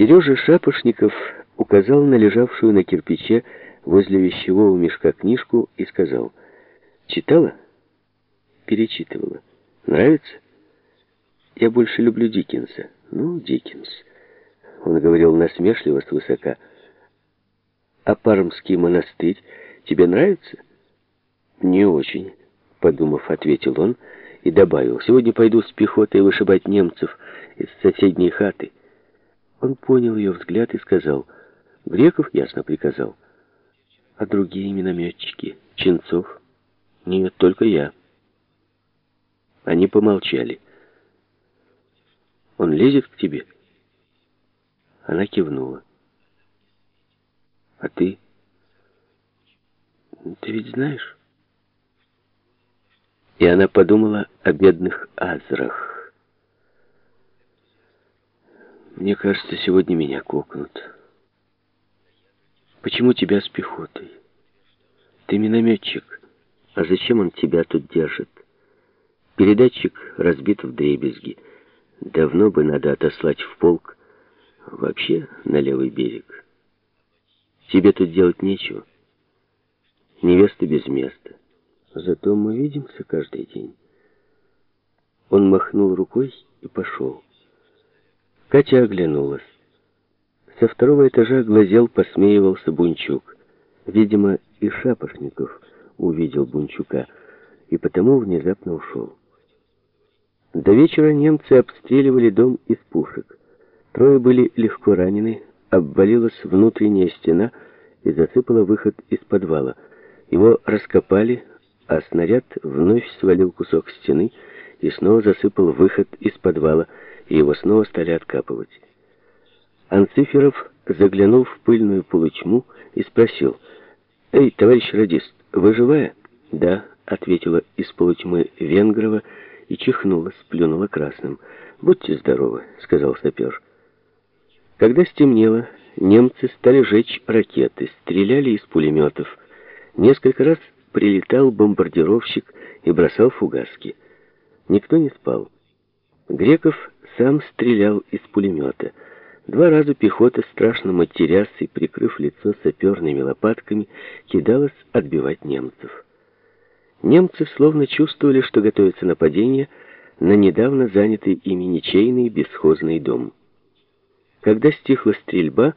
Сережа Шапошников указал на лежавшую на кирпиче возле вещевого мешка книжку и сказал, «Читала?» «Перечитывала. Нравится?» «Я больше люблю Диккенса». «Ну, Диккенс». Он говорил насмешливо, свысока. «А Пармский монастырь тебе нравится?» «Не очень», — подумав, ответил он и добавил, «Сегодня пойду с пехотой вышибать немцев из соседней хаты». Он понял ее взгляд и сказал, «Греков ясно приказал. А другие минометчики? Ченцов? Нет, только я». Они помолчали. «Он лезет к тебе?» Она кивнула. «А ты? Ты ведь знаешь?» И она подумала о бедных азрах. Мне кажется, сегодня меня кокнут. Почему тебя с пехотой? Ты минометчик. А зачем он тебя тут держит? Передатчик разбит в дребезги. Давно бы надо отослать в полк. Вообще на левый берег. Тебе тут делать нечего. Невеста без места. Зато мы видимся каждый день. Он махнул рукой и пошел. Катя оглянулась. Со второго этажа глазел, посмеивался Бунчук. Видимо, и Шапошников увидел Бунчука, и потому внезапно ушел. До вечера немцы обстреливали дом из пушек. Трое были легко ранены, обвалилась внутренняя стена и засыпала выход из подвала. Его раскопали, а снаряд вновь свалил кусок стены и снова засыпал выход из подвала, и его снова стали откапывать. Анциферов заглянул в пыльную полутьму и спросил, «Эй, товарищ радист, вы живая?» «Да», — ответила из полутьмы Венгрова и чихнула, сплюнула красным. «Будьте здоровы», — сказал сапер. Когда стемнело, немцы стали жечь ракеты, стреляли из пулеметов. Несколько раз прилетал бомбардировщик и бросал фугаски. Никто не спал. Греков сам стрелял из пулемета. Два раза пехота, страшно матерясь и прикрыв лицо саперными лопатками, кидалась отбивать немцев. Немцы словно чувствовали, что готовится нападение на недавно занятый ими ничейный бесхозный дом. Когда стихла стрельба,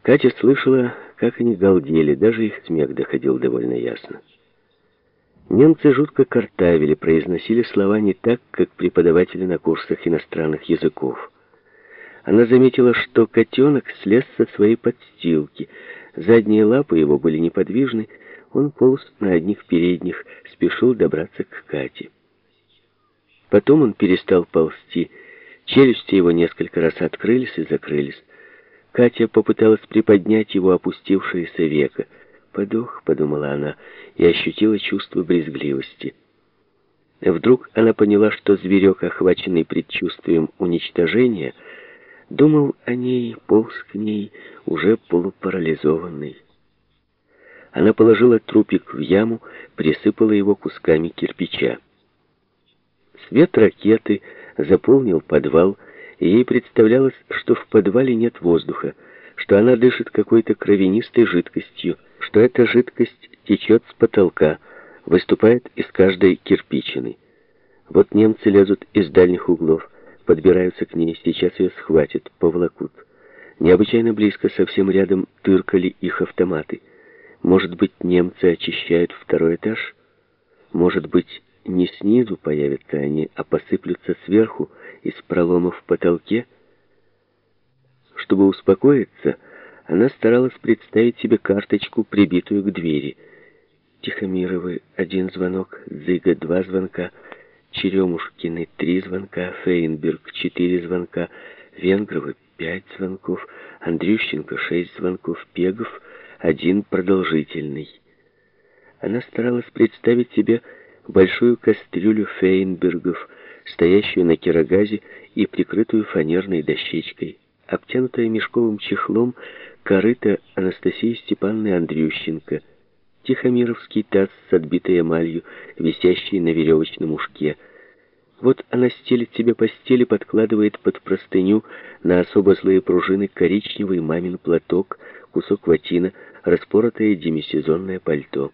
Катя слышала, как они галдели, даже их смех доходил довольно ясно. Немцы жутко картавили, произносили слова не так, как преподаватели на курсах иностранных языков. Она заметила, что котенок слез со своей подстилки. Задние лапы его были неподвижны, он полз на одних передних, спешил добраться к Кате. Потом он перестал ползти, челюсти его несколько раз открылись и закрылись. Катя попыталась приподнять его опустившееся веко. «Подох», — подумала она, и ощутила чувство брезгливости. Вдруг она поняла, что зверек, охваченный предчувствием уничтожения, думал о ней, полз к ней, уже полупарализованный. Она положила трупик в яму, присыпала его кусками кирпича. Свет ракеты заполнил подвал, и ей представлялось, что в подвале нет воздуха, что она дышит какой-то кровянистой жидкостью, что эта жидкость течет с потолка, выступает из каждой кирпичины. Вот немцы лезут из дальних углов, подбираются к ней, сейчас ее схватят, поволокут. Необычайно близко, совсем рядом, тыркали их автоматы. Может быть, немцы очищают второй этаж? Может быть, не снизу появятся они, а посыплются сверху, из пролома в потолке? Чтобы успокоиться, она старалась представить себе карточку, прибитую к двери. Тихомировы — один звонок, Зыга — два звонка, Черемушкины — три звонка, Фейнберг — четыре звонка, Венгровы — пять звонков, Андрющенко — шесть звонков, Пегов — один продолжительный. Она старалась представить себе большую кастрюлю Фейнбергов, стоящую на кирогазе и прикрытую фанерной дощечкой, обтянутая мешковым чехлом, корыто Анастасии Степановны Андрющенко, Тихомировский таз с отбитой эмалью, висящий на веревочном ушке. Вот она стелит тебе постель и подкладывает под простыню на особо злые пружины коричневый мамин платок, кусок ватина, распоротое демисезонное пальто.